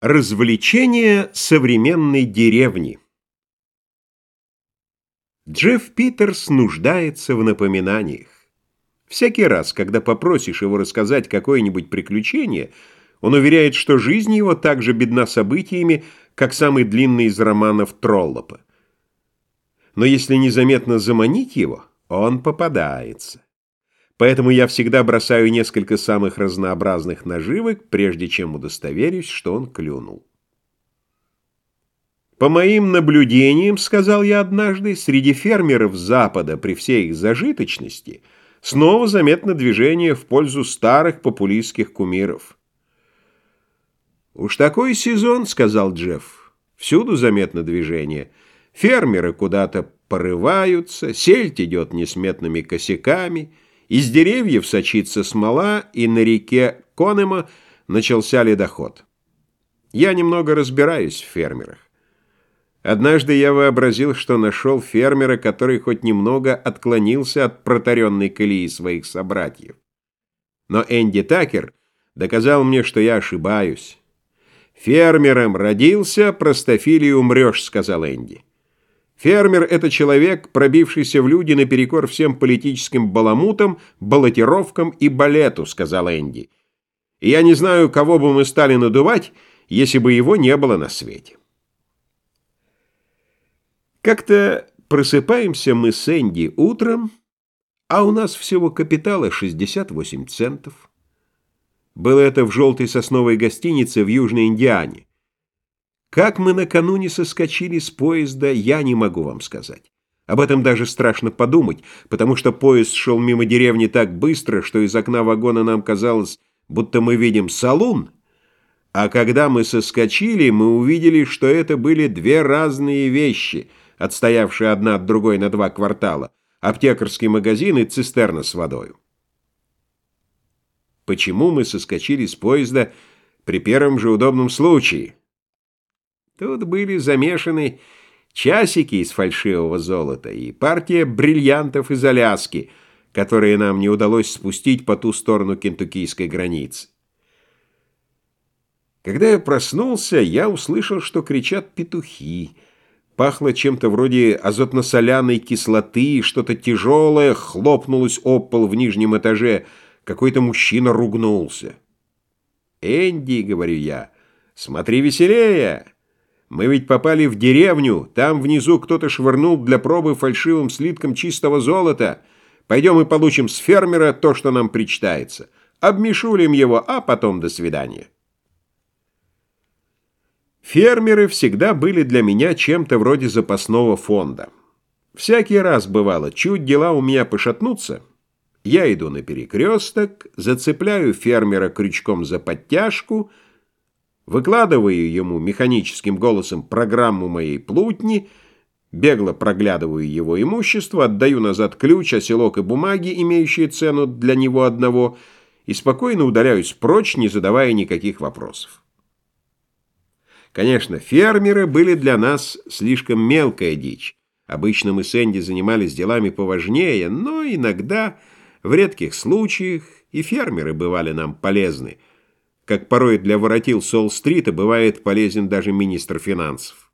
Развлечения современной деревни Джефф Питерс нуждается в напоминаниях. Всякий раз, когда попросишь его рассказать какое-нибудь приключение, он уверяет, что жизнь его так же бедна событиями, как самый длинный из романов Троллопа. Но если незаметно заманить его, он попадается. Поэтому я всегда бросаю несколько самых разнообразных наживок, прежде чем удостоверюсь, что он клюнул. По моим наблюдениям, сказал я однажды, среди фермеров Запада при всей их зажиточности снова заметно движение в пользу старых популистских кумиров. «Уж такой сезон», — сказал Джефф, — «всюду заметно движение. Фермеры куда-то порываются, сельдь идет несметными косяками». Из деревьев сочится смола, и на реке Конема начался ледоход. Я немного разбираюсь в фермерах. Однажды я вообразил, что нашел фермера, который хоть немного отклонился от протаренной колеи своих собратьев. Но Энди Такер доказал мне, что я ошибаюсь. «Фермером родился, простофилий умрешь», — сказал Энди. Фермер — это человек, пробившийся в люди наперекор всем политическим баламутам, баллотировкам и балету, — сказал Энди. И я не знаю, кого бы мы стали надувать, если бы его не было на свете. Как-то просыпаемся мы с Энди утром, а у нас всего капитала 68 центов. Было это в желтой сосновой гостинице в Южной Индиане. Как мы накануне соскочили с поезда, я не могу вам сказать. Об этом даже страшно подумать, потому что поезд шел мимо деревни так быстро, что из окна вагона нам казалось, будто мы видим салун. А когда мы соскочили, мы увидели, что это были две разные вещи, отстоявшие одна от другой на два квартала, аптекарский магазин и цистерна с водой. Почему мы соскочили с поезда при первом же удобном случае? Тут были замешаны часики из фальшивого золота и партия бриллиантов из Аляски, которые нам не удалось спустить по ту сторону кентуккийской границы. Когда я проснулся, я услышал, что кричат петухи. Пахло чем-то вроде азотно-соляной кислоты, что-то тяжелое хлопнулось об пол в нижнем этаже. Какой-то мужчина ругнулся. «Энди», — говорю я, — «смотри веселее!» Мы ведь попали в деревню, там внизу кто-то швырнул для пробы фальшивым слитком чистого золота. Пойдем и получим с фермера то, что нам причитается. Обмешулим его, а потом до свидания. Фермеры всегда были для меня чем-то вроде запасного фонда. Всякий раз бывало, чуть дела у меня пошатнутся, я иду на перекресток, зацепляю фермера крючком за подтяжку — Выкладываю ему механическим голосом программу моей плутни, бегло проглядываю его имущество, отдаю назад ключ, оселок и бумаги, имеющие цену для него одного, и спокойно удаляюсь прочь, не задавая никаких вопросов. Конечно, фермеры были для нас слишком мелкая дичь. Обычно мы с Энди занимались делами поважнее, но иногда, в редких случаях, и фермеры бывали нам полезны – как порой для воротил Сол-стрита бывает полезен даже министр финансов.